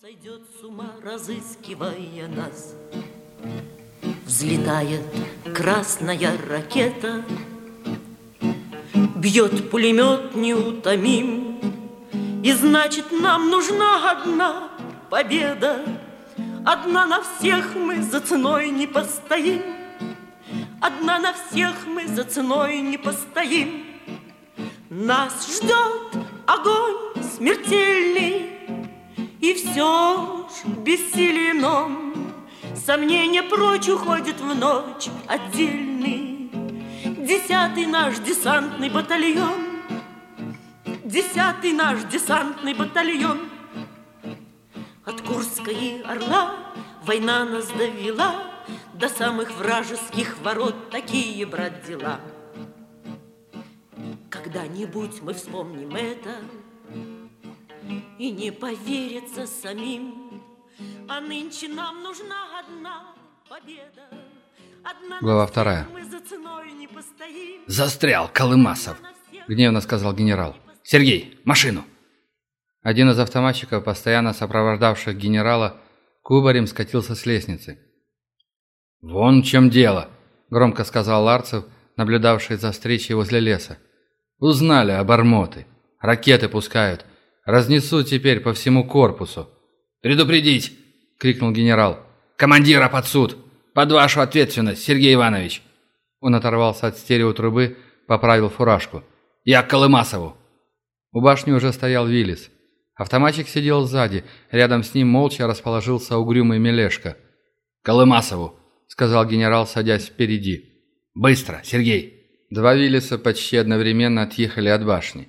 Сойдет с ума, разыскивая нас. Взлетает красная ракета, Бьет пулемет неутомим, И значит, нам нужна одна победа. Одна на всех мы за ценой не постоим, Одна на всех мы за ценой не постоим. Нас ждет огонь смертельный, И все ж бессилием Сомнения прочь уходят в ночь отдельный. Десятый наш десантный батальон, Десятый наш десантный батальон. От Курска и Орла война нас довела До самых вражеских ворот такие, брат, дела. Когда-нибудь мы вспомним это И не поверится самим, А нынче нам нужна одна победа. Одна Глава вторая. мы за ценой не постоим. «Застрял, Колымасов!» — гневно сказал генерал. «Сергей, машину!» Один из автоматчиков, постоянно сопровождавших генерала, кубарем скатился с лестницы. «Вон в чем дело!» — громко сказал Ларцев, наблюдавший за встречей возле леса. «Узнали обормоты. Ракеты пускают. Разнесут теперь по всему корпусу». «Предупредить!» — крикнул генерал. «Командира под суд! Под вашу ответственность, Сергей Иванович!» Он оторвался от стереотрубы, поправил фуражку. «Я к Колымасову!» У башни уже стоял Виллис. Автоматчик сидел сзади, рядом с ним молча расположился угрюмый Мелешка. «Колымасову!» — сказал генерал, садясь впереди. «Быстро, Сергей!» Два Виллиса почти одновременно отъехали от башни.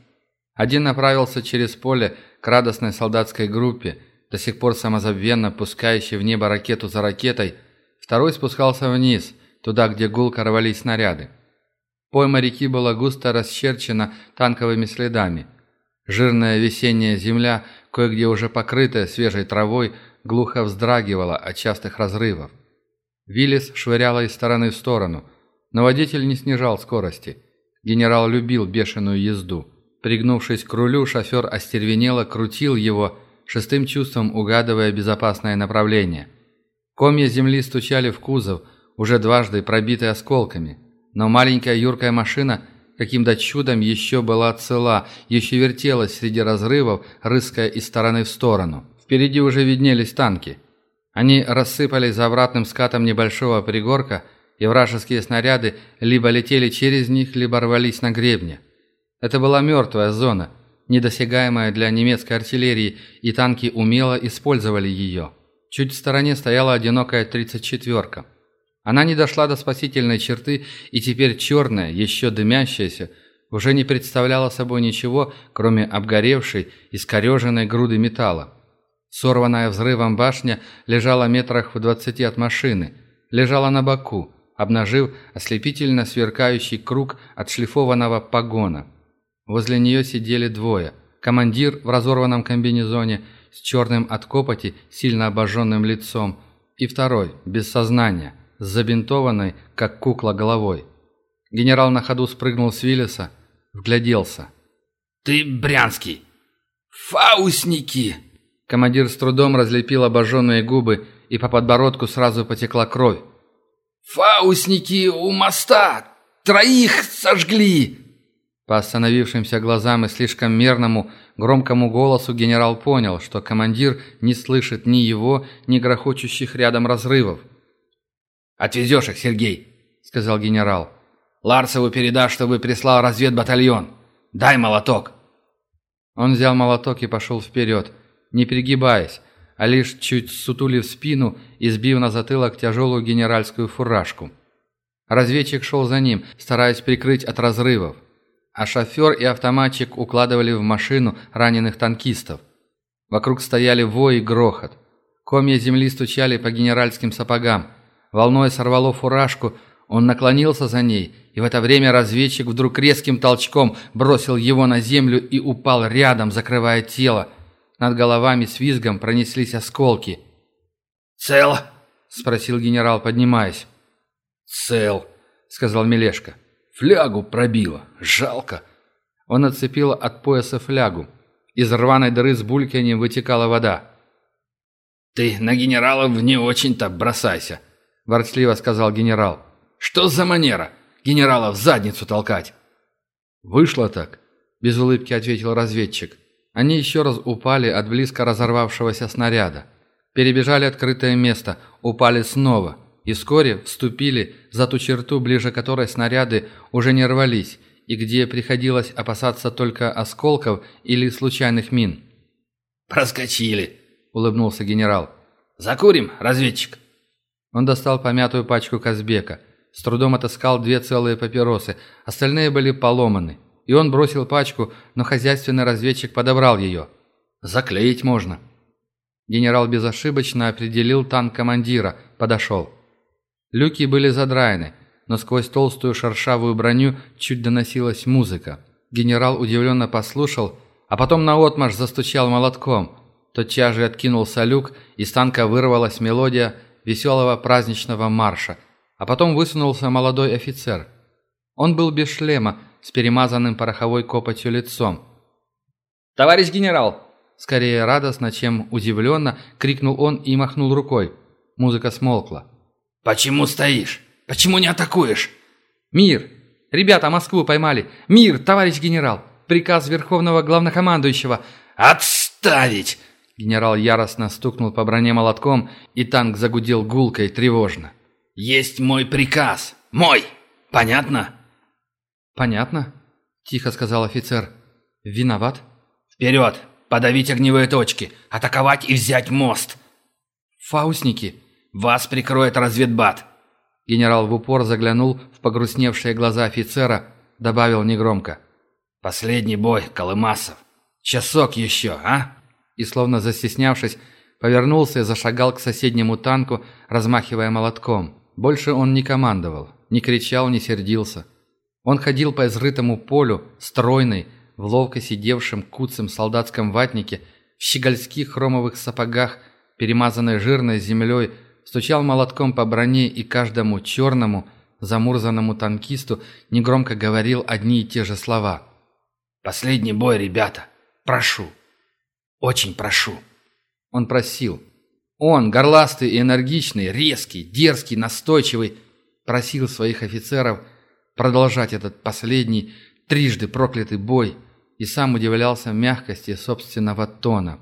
Один направился через поле к радостной солдатской группе, до сих пор самозабвенно пускающей в небо ракету за ракетой, второй спускался вниз, туда, где гулко рвались снаряды. Пойма реки была густо расчерчена танковыми следами. Жирная весенняя земля, кое-где уже покрытая свежей травой, глухо вздрагивала от частых разрывов. Виллис швыряла из стороны в сторону, но водитель не снижал скорости. Генерал любил бешеную езду. Пригнувшись к рулю, шофер остервенело крутил его, шестым чувством угадывая безопасное направление. Комья земли стучали в кузов, уже дважды пробитый осколками. Но маленькая юркая машина каким-то чудом еще была цела, еще вертелась среди разрывов, рыская из стороны в сторону. Впереди уже виднелись танки. Они рассыпались за обратным скатом небольшого пригорка, и вражеские снаряды либо летели через них, либо рвались на гребне. Это была мертвая зона, недосягаемая для немецкой артиллерии, и танки умело использовали ее. Чуть в стороне стояла одинокая 34-ка. Она не дошла до спасительной черты, и теперь черная, еще дымящаяся, уже не представляла собой ничего, кроме обгоревшей, искореженной груды металла. Сорванная взрывом башня лежала метрах в двадцати от машины, лежала на боку, обнажив ослепительно сверкающий круг отшлифованного погона. Возле нее сидели двое. Командир в разорванном комбинезоне с черным от копоти, сильно обожженным лицом, и второй, без сознания, с забинтованной, как кукла, головой. Генерал на ходу спрыгнул с Виллиса, вгляделся. «Ты брянский! Фаусники!» Командир с трудом разлепил обожженные губы, и по подбородку сразу потекла кровь. «Фаусники у моста! Троих сожгли!» По остановившимся глазам и слишком мерному, громкому голосу генерал понял, что командир не слышит ни его, ни грохочущих рядом разрывов. «Отвезешь их, Сергей», — сказал генерал. «Ларцеву передашь, чтобы прислал разведбатальон. Дай молоток». Он взял молоток и пошел вперед, не пригибаясь, а лишь чуть сутулив спину и сбив на затылок тяжелую генеральскую фуражку. Разведчик шел за ним, стараясь прикрыть от разрывов, а шофер и автоматчик укладывали в машину раненых танкистов. Вокруг стояли вой и грохот. Комья земли стучали по генеральским сапогам. Волной сорвало фуражку, он наклонился за ней, и в это время разведчик вдруг резким толчком бросил его на землю и упал рядом, закрывая тело. Над головами с визгом пронеслись осколки. «Цел?» — спросил генерал, поднимаясь. «Цел», — сказал Мелешка. «Флягу пробило. Жалко». Он отцепил от пояса флягу. Из рваной дыры с бульканьем вытекала вода. «Ты на генералов не очень-то бросайся», – ворчливо сказал генерал. «Что за манера? Генерала в задницу толкать?» «Вышло так», – без улыбки ответил разведчик. Они еще раз упали от близко разорвавшегося снаряда. Перебежали открытое место, упали снова и вскоре вступили за ту черту, ближе которой снаряды уже не рвались, и где приходилось опасаться только осколков или случайных мин. «Проскочили», – улыбнулся генерал. «Закурим, разведчик?» Он достал помятую пачку Казбека, с трудом отыскал две целые папиросы, остальные были поломаны. И он бросил пачку, но хозяйственный разведчик подобрал ее. «Заклеить можно». Генерал безошибочно определил танк командира, подошел. Люки были задраены, но сквозь толстую шершавую броню чуть доносилась музыка. Генерал удивленно послушал, а потом наотмашь застучал молотком. Тотчас же откинулся люк, из танка вырвалась мелодия веселого праздничного марша, а потом высунулся молодой офицер. Он был без шлема, с перемазанным пороховой копотью лицом. «Товарищ генерал!» Скорее радостно, чем удивленно, крикнул он и махнул рукой. Музыка смолкла. «Почему стоишь? Почему не атакуешь?» «Мир! Ребята, Москву поймали! Мир, товарищ генерал! Приказ Верховного Главнокомандующего!» «Отставить!» Генерал яростно стукнул по броне молотком, и танк загудел гулко и тревожно. «Есть мой приказ! Мой! Понятно?» «Понятно», — тихо сказал офицер. «Виноват?» «Вперед! Подавить огневые точки! Атаковать и взять мост!» «Фаусники!» «Вас прикроет разведбат!» Генерал в упор заглянул в погрустневшие глаза офицера, добавил негромко. «Последний бой, Колымасов! Часок еще, а?» И, словно застеснявшись, повернулся и зашагал к соседнему танку, размахивая молотком. Больше он не командовал, не кричал, не сердился. Он ходил по изрытому полю, стройный, в ловко сидевшем куцем солдатском ватнике, в щегольских хромовых сапогах, перемазанной жирной землей, стучал молотком по броне и каждому черному, замурзанному танкисту негромко говорил одни и те же слова. «Последний бой, ребята! Прошу! Очень прошу!» Он просил. Он, горластый и энергичный, резкий, дерзкий, настойчивый, просил своих офицеров – продолжать этот последний, трижды проклятый бой, и сам удивлялся мягкости собственного тона.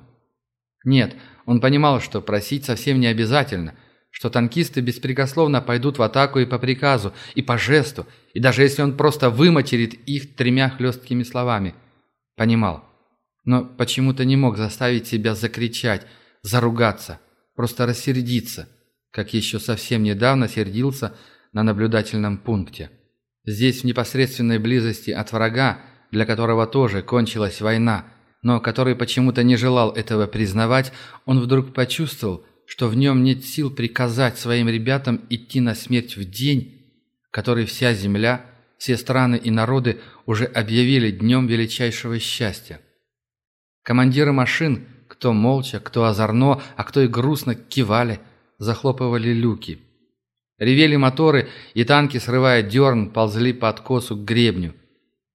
Нет, он понимал, что просить совсем не обязательно, что танкисты беспрекословно пойдут в атаку и по приказу, и по жесту, и даже если он просто выматерит их тремя хлесткими словами. Понимал. Но почему-то не мог заставить себя закричать, заругаться, просто рассердиться, как еще совсем недавно сердился на наблюдательном пункте. Здесь в непосредственной близости от врага, для которого тоже кончилась война, но который почему-то не желал этого признавать, он вдруг почувствовал, что в нем нет сил приказать своим ребятам идти на смерть в день, который вся земля, все страны и народы уже объявили днем величайшего счастья. Командиры машин, кто молча, кто озорно, а кто и грустно кивали, захлопывали люки – Ревели моторы, и танки, срывая дерн, ползли по откосу к гребню.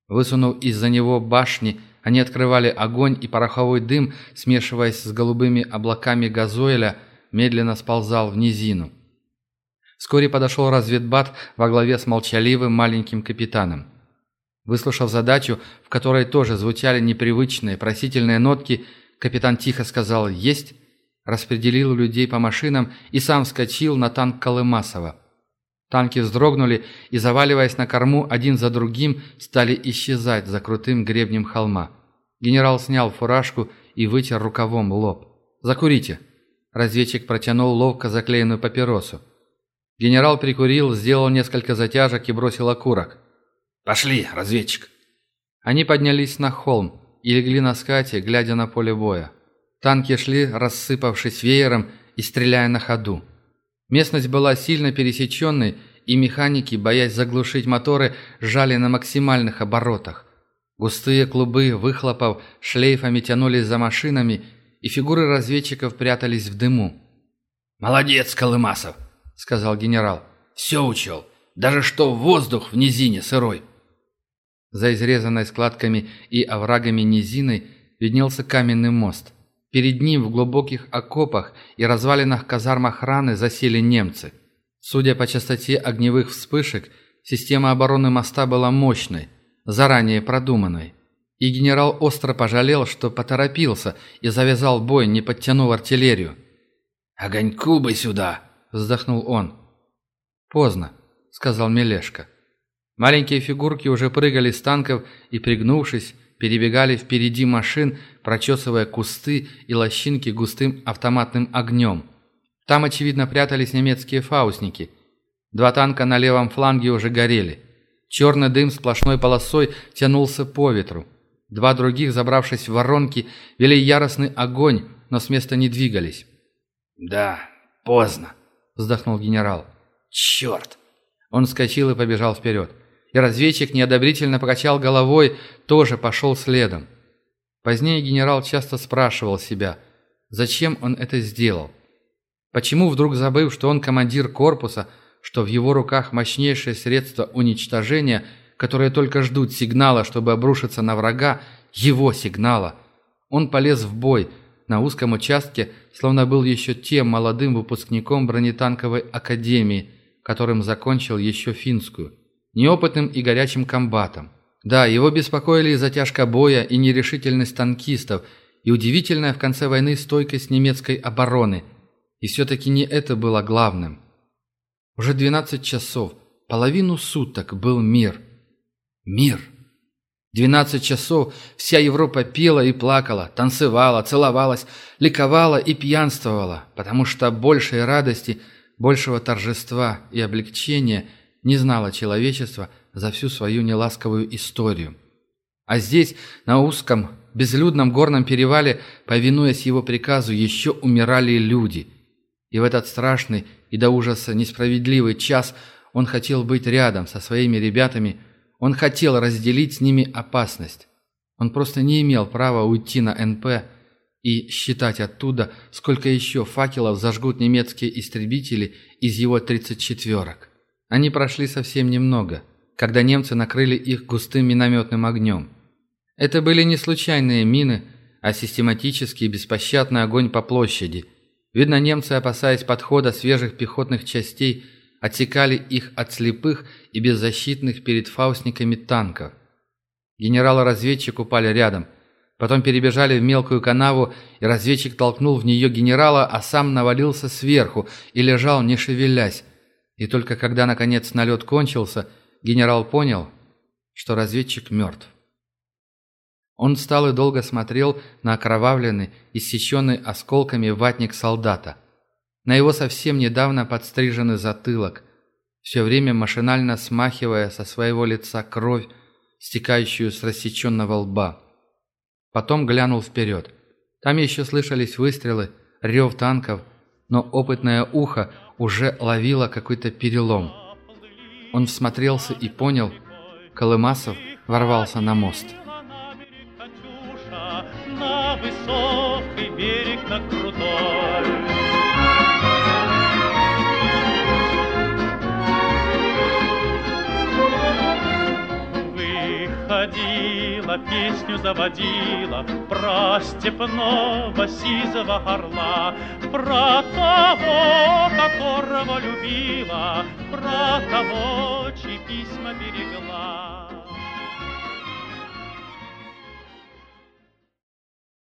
Высунув из-за него башни, они открывали огонь, и пороховой дым, смешиваясь с голубыми облаками газоиля, медленно сползал в низину. Вскоре подошел разведбат во главе с молчаливым маленьким капитаном. Выслушав задачу, в которой тоже звучали непривычные просительные нотки, капитан тихо сказал «Есть», распределил людей по машинам и сам вскочил на танк Колымасова. Танки вздрогнули и, заваливаясь на корму, один за другим стали исчезать за крутым гребнем холма. Генерал снял фуражку и вытер рукавом лоб. «Закурите!» Разведчик протянул ловко заклеенную папиросу. Генерал прикурил, сделал несколько затяжек и бросил окурок. «Пошли, разведчик!» Они поднялись на холм и легли на скате, глядя на поле боя. Танки шли, рассыпавшись веером и стреляя на ходу. Местность была сильно пересеченной, и механики, боясь заглушить моторы, жали на максимальных оборотах. Густые клубы выхлопов шлейфами тянулись за машинами, и фигуры разведчиков прятались в дыму. «Молодец, Колымасов!» — сказал генерал. «Все учел. Даже что воздух в низине сырой». За изрезанной складками и оврагами низиной виднелся каменный мост — Перед ним в глубоких окопах и развалинах казарм охраны засели немцы. Судя по частоте огневых вспышек, система обороны моста была мощной, заранее продуманной. И генерал остро пожалел, что поторопился и завязал бой, не подтянув артиллерию. «Огоньку бы сюда!» – вздохнул он. «Поздно», – сказал Мелешка. Маленькие фигурки уже прыгали с танков и, пригнувшись, перебегали впереди машин, прочесывая кусты и лощинки густым автоматным огнем. Там, очевидно, прятались немецкие фаустники. Два танка на левом фланге уже горели. Черный дым сплошной полосой тянулся по ветру. Два других, забравшись в воронки, вели яростный огонь, но с места не двигались. «Да, поздно», — вздохнул генерал. «Черт!» Он вскочил и побежал вперед. И разведчик неодобрительно покачал головой, тоже пошел следом. Позднее генерал часто спрашивал себя, зачем он это сделал. Почему вдруг забыв, что он командир корпуса, что в его руках мощнейшее средство уничтожения, которое только ждут сигнала, чтобы обрушиться на врага, его сигнала, он полез в бой на узком участке, словно был еще тем молодым выпускником бронетанковой академии, которым закончил еще финскую, неопытным и горячим комбатом. Да, его беспокоили и затяжка боя, и нерешительность танкистов, и удивительная в конце войны стойкость немецкой обороны. И все-таки не это было главным. Уже 12 часов, половину суток был мир. Мир. 12 часов вся Европа пела и плакала, танцевала, целовалась, ликовала и пьянствовала, потому что большей радости, большего торжества и облегчения не знало человечество – за всю свою неласковую историю. А здесь, на узком, безлюдном горном перевале, повинуясь его приказу, еще умирали люди. И в этот страшный и до ужаса несправедливый час он хотел быть рядом со своими ребятами, он хотел разделить с ними опасность. Он просто не имел права уйти на НП и считать оттуда, сколько еще факелов зажгут немецкие истребители из его тридцать четверок. Они прошли совсем немного – когда немцы накрыли их густым минометным огнем. Это были не случайные мины, а систематический беспощадный огонь по площади. Видно, немцы, опасаясь подхода свежих пехотных частей, отсекали их от слепых и беззащитных перед фаустниками танков. Генерал-разведчик упали рядом. Потом перебежали в мелкую канаву, и разведчик толкнул в нее генерала, а сам навалился сверху и лежал, не шевелясь. И только когда, наконец, налет кончился – генерал понял, что разведчик мертв. Он встал и долго смотрел на окровавленный, иссеченный осколками ватник солдата, на его совсем недавно подстриженный затылок, все время машинально смахивая со своего лица кровь, стекающую с рассеченного лба. Потом глянул вперед. Там еще слышались выстрелы, рев танков, но опытное ухо уже ловило какой-то перелом – он всмотрелся и понял, Колымасов ворвался на мост. На высокий берег, на крутой. Выходила, песню заводила Про степного сизого орла, Про того, которого любила, про того.